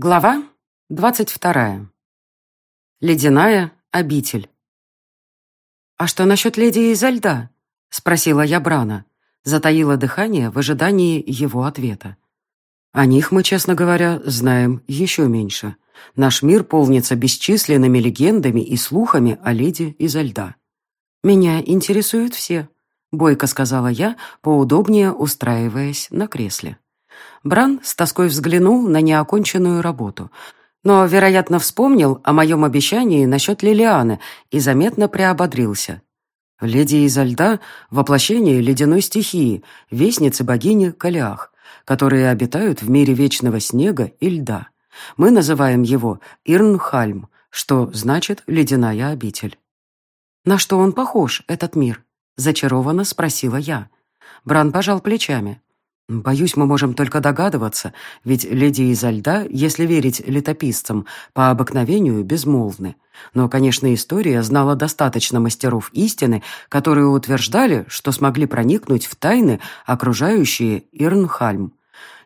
Глава двадцать вторая. Ледяная обитель. «А что насчет леди изо льда?» — спросила я Брана. Затаила дыхание в ожидании его ответа. О них мы, честно говоря, знаем еще меньше. Наш мир полнится бесчисленными легендами и слухами о леди изо льда. «Меня интересуют все», — бойко сказала я, поудобнее устраиваясь на кресле. Бран с тоской взглянул на неоконченную работу, но, вероятно, вспомнил о моем обещании насчет Лилианы и заметно приободрился. Леди изо льда — воплощение ледяной стихии, вестницы богини Калиах, которые обитают в мире вечного снега и льда. Мы называем его Ирнхальм, что значит «ледяная обитель». «На что он похож, этот мир?» — зачарованно спросила я. Бран пожал плечами. Боюсь, мы можем только догадываться, ведь леди изо льда, если верить летописцам, по обыкновению безмолвны. Но, конечно, история знала достаточно мастеров истины, которые утверждали, что смогли проникнуть в тайны, окружающие Ирнхальм.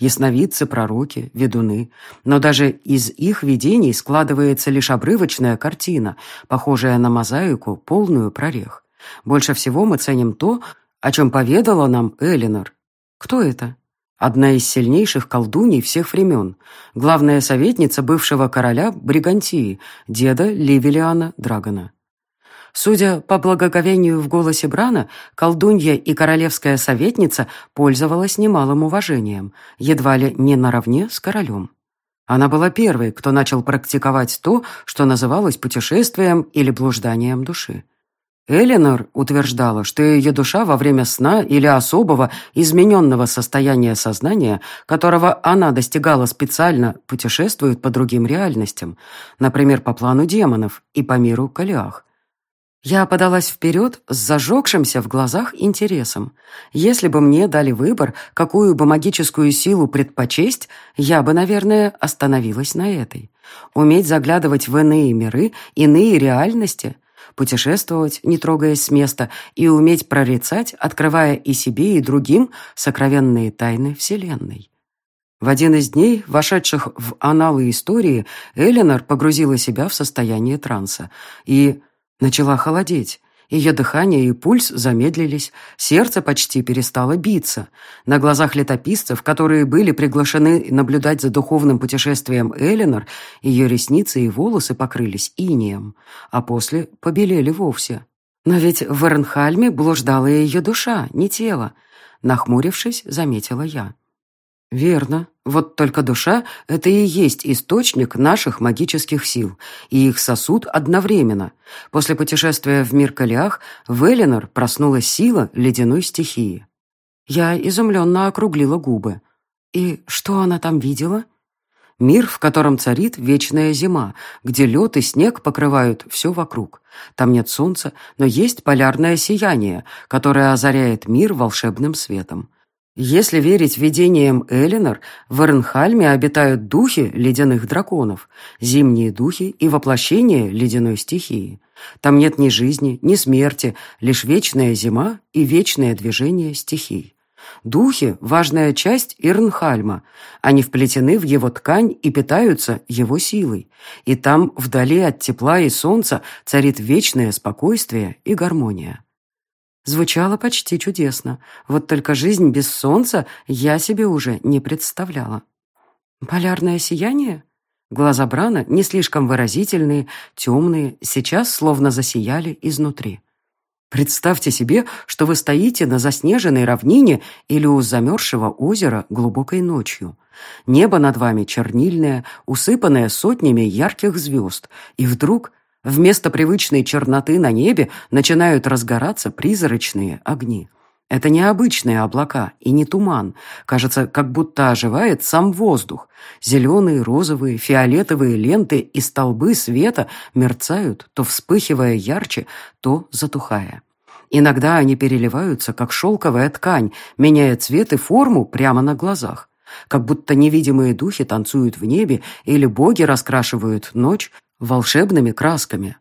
Ясновидцы, пророки, ведуны. Но даже из их видений складывается лишь обрывочная картина, похожая на мозаику, полную прорех. Больше всего мы ценим то, о чем поведала нам Элинор, кто это? Одна из сильнейших колдуней всех времен, главная советница бывшего короля Бригантии, деда Ливелиана Драгона. Судя по благоговению в голосе Брана, колдунья и королевская советница пользовалась немалым уважением, едва ли не наравне с королем. Она была первой, кто начал практиковать то, что называлось путешествием или блужданием души. Эленор утверждала, что ее душа во время сна или особого измененного состояния сознания, которого она достигала специально, путешествует по другим реальностям, например, по плану демонов и по миру Калиах. Я подалась вперед с зажегшимся в глазах интересом. Если бы мне дали выбор, какую бы магическую силу предпочесть, я бы, наверное, остановилась на этой. Уметь заглядывать в иные миры, иные реальности — путешествовать, не трогаясь с места, и уметь прорицать, открывая и себе, и другим сокровенные тайны Вселенной. В один из дней, вошедших в аналы истории, Эленор погрузила себя в состояние транса и начала холодеть. Ее дыхание и пульс замедлились, сердце почти перестало биться. На глазах летописцев, которые были приглашены наблюдать за духовным путешествием Эленор, ее ресницы и волосы покрылись инеем, а после побелели вовсе. Но ведь в Эрнхальме блуждала ее душа, не тело. Нахмурившись, заметила я. «Верно. Вот только душа — это и есть источник наших магических сил, и их сосуд одновременно. После путешествия в мир Калиах в Эленор проснулась сила ледяной стихии». Я изумленно округлила губы. «И что она там видела?» Мир, в котором царит вечная зима, где лед и снег покрывают все вокруг. Там нет солнца, но есть полярное сияние, которое озаряет мир волшебным светом. Если верить видениям Элинор, в Эрнхальме обитают духи ледяных драконов, зимние духи и воплощение ледяной стихии. Там нет ни жизни, ни смерти, лишь вечная зима и вечное движение стихий. Духи – важная часть Ирнхальма. Они вплетены в его ткань и питаются его силой. И там, вдали от тепла и солнца, царит вечное спокойствие и гармония. Звучало почти чудесно. Вот только жизнь без солнца я себе уже не представляла. Полярное сияние? Глаза Брана, не слишком выразительные, темные, сейчас словно засияли изнутри. Представьте себе, что вы стоите на заснеженной равнине или у замерзшего озера глубокой ночью. Небо над вами чернильное, усыпанное сотнями ярких звезд, и вдруг Вместо привычной черноты на небе начинают разгораться призрачные огни. Это не обычные облака и не туман. Кажется, как будто оживает сам воздух. Зеленые, розовые, фиолетовые ленты и столбы света мерцают, то вспыхивая ярче, то затухая. Иногда они переливаются, как шелковая ткань, меняя цвет и форму прямо на глазах. Как будто невидимые духи танцуют в небе или боги раскрашивают ночь волшебными красками.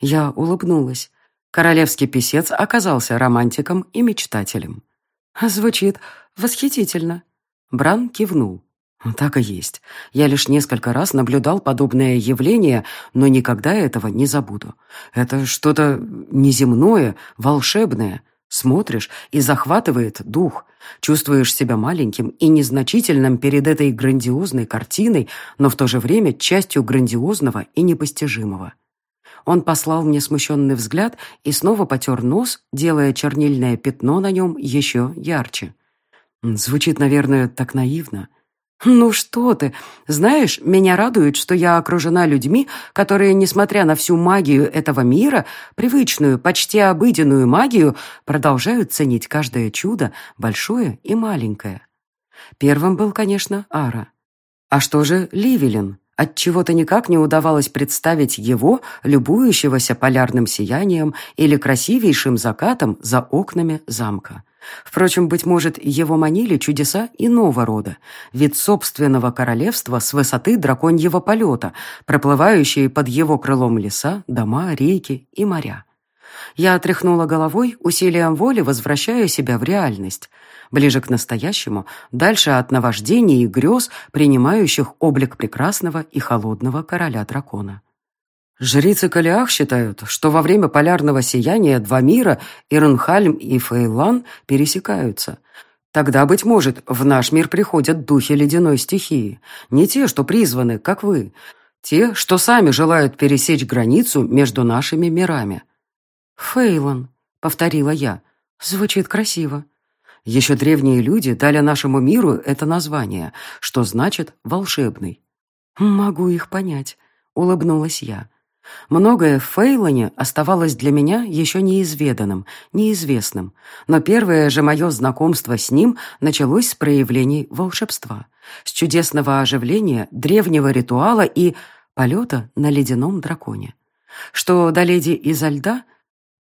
Я улыбнулась. Королевский писец оказался романтиком и мечтателем. Звучит восхитительно. Бран кивнул. Так и есть. Я лишь несколько раз наблюдал подобное явление, но никогда этого не забуду. Это что-то неземное, волшебное. Смотришь и захватывает дух. Чувствуешь себя маленьким и незначительным перед этой грандиозной картиной, но в то же время частью грандиозного и непостижимого. Он послал мне смущенный взгляд и снова потер нос, делая чернильное пятно на нем еще ярче. Звучит, наверное, так наивно. «Ну что ты! Знаешь, меня радует, что я окружена людьми, которые, несмотря на всю магию этого мира, привычную, почти обыденную магию, продолжают ценить каждое чудо, большое и маленькое». Первым был, конечно, Ара. А что же Ливелин? Отчего-то никак не удавалось представить его, любующегося полярным сиянием или красивейшим закатом за окнами замка. Впрочем, быть может, его манили чудеса иного рода, вид собственного королевства с высоты драконьего полета, проплывающие под его крылом леса, дома, реки и моря. Я отряхнула головой, усилием воли возвращая себя в реальность, ближе к настоящему, дальше от наваждений и грез, принимающих облик прекрасного и холодного короля-дракона. Жрицы Калиах считают, что во время полярного сияния два мира, Ирнхальм и Фейлан, пересекаются. Тогда, быть может, в наш мир приходят духи ледяной стихии. Не те, что призваны, как вы. Те, что сами желают пересечь границу между нашими мирами. «Фейлан», — повторила я, — «звучит красиво». Еще древние люди дали нашему миру это название, что значит «волшебный». «Могу их понять», — улыбнулась я. Многое в Фейлоне оставалось для меня еще неизведанным, неизвестным, но первое же мое знакомство с ним началось с проявлений волшебства, с чудесного оживления, древнего ритуала и полета на ледяном драконе. Что до леди изо льда,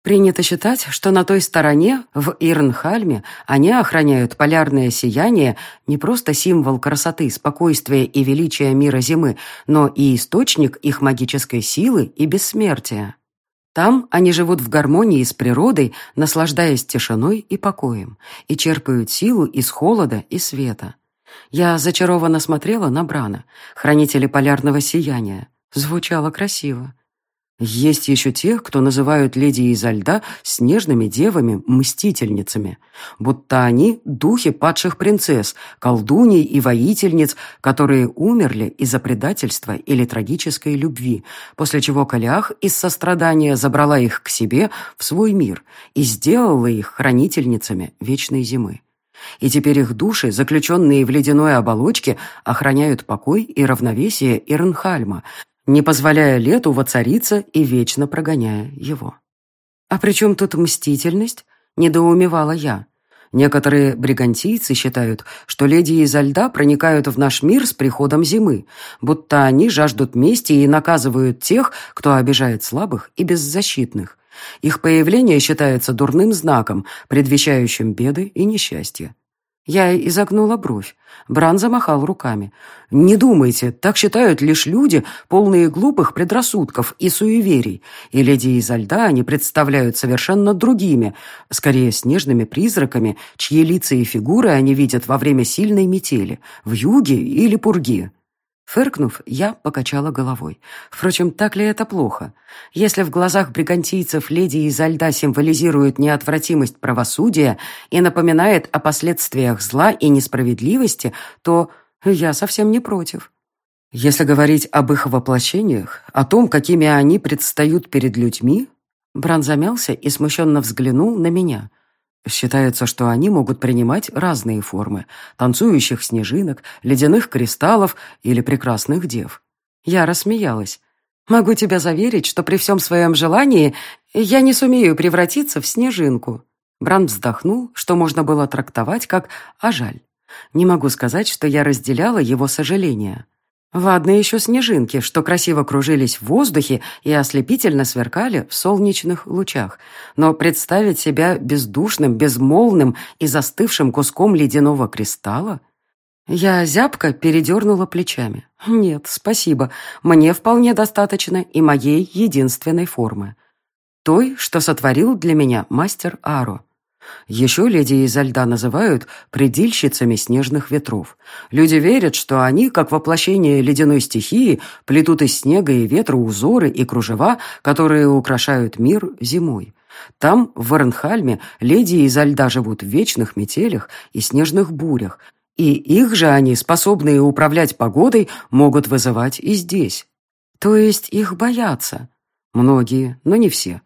Принято считать, что на той стороне, в Ирнхальме, они охраняют полярное сияние, не просто символ красоты, спокойствия и величия мира зимы, но и источник их магической силы и бессмертия. Там они живут в гармонии с природой, наслаждаясь тишиной и покоем, и черпают силу из холода и света. Я зачарованно смотрела на Брана, хранителя полярного сияния. Звучало красиво. Есть еще тех, кто называют леди изо льда снежными девами-мстительницами, будто они – духи падших принцесс, колдуней и воительниц, которые умерли из-за предательства или трагической любви, после чего Калиах из сострадания забрала их к себе в свой мир и сделала их хранительницами вечной зимы. И теперь их души, заключенные в ледяной оболочке, охраняют покой и равновесие Ирнхальма, не позволяя лету воцариться и вечно прогоняя его. «А при чем тут мстительность?» — недоумевала я. Некоторые бригантийцы считают, что леди изо льда проникают в наш мир с приходом зимы, будто они жаждут мести и наказывают тех, кто обижает слабых и беззащитных. Их появление считается дурным знаком, предвещающим беды и несчастье. Я изогнула бровь. Бран замахал руками. «Не думайте, так считают лишь люди, полные глупых предрассудков и суеверий. И леди изо льда они представляют совершенно другими, скорее снежными призраками, чьи лица и фигуры они видят во время сильной метели, в юге или пурге. Фыркнув, я покачала головой. Впрочем, так ли это плохо? Если в глазах бригантийцев леди изо льда символизирует неотвратимость правосудия и напоминает о последствиях зла и несправедливости, то я совсем не против. Если говорить об их воплощениях, о том, какими они предстают перед людьми, Бран замялся и смущенно взглянул на меня – Считается, что они могут принимать разные формы – танцующих снежинок, ледяных кристаллов или прекрасных дев. Я рассмеялась. «Могу тебя заверить, что при всем своем желании я не сумею превратиться в снежинку». Бран вздохнул, что можно было трактовать как «а жаль». Не могу сказать, что я разделяла его сожаления. Ладно еще снежинки, что красиво кружились в воздухе и ослепительно сверкали в солнечных лучах. Но представить себя бездушным, безмолвным и застывшим куском ледяного кристалла? Я зябко передернула плечами. Нет, спасибо, мне вполне достаточно и моей единственной формы. Той, что сотворил для меня мастер Аро. Еще леди изо льда называют предельщицами снежных ветров. Люди верят, что они, как воплощение ледяной стихии, плетут из снега и ветра узоры и кружева, которые украшают мир зимой. Там, в Варенхальме, леди изо льда живут в вечных метелях и снежных бурях, и их же они, способные управлять погодой, могут вызывать и здесь. То есть их боятся. Многие, но не все.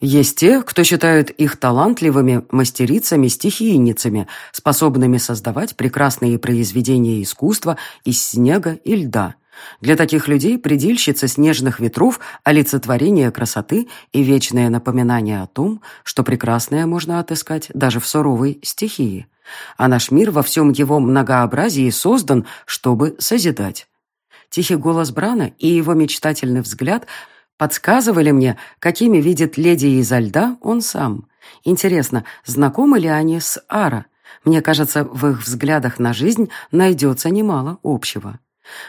Есть те, кто считает их талантливыми мастерицами-стихийницами, способными создавать прекрасные произведения искусства из снега и льда. Для таких людей предельщица снежных ветров – олицетворение красоты и вечное напоминание о том, что прекрасное можно отыскать даже в суровой стихии. А наш мир во всем его многообразии создан, чтобы созидать. Тихий голос Брана и его мечтательный взгляд – подсказывали мне, какими видит леди изо льда он сам. Интересно, знакомы ли они с Ара? Мне кажется, в их взглядах на жизнь найдется немало общего.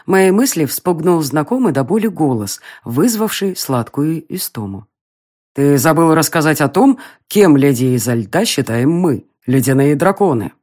Мои мысли вспугнул знакомый до боли голос, вызвавший сладкую истому. «Ты забыл рассказать о том, кем леди изо льда считаем мы, ледяные драконы?»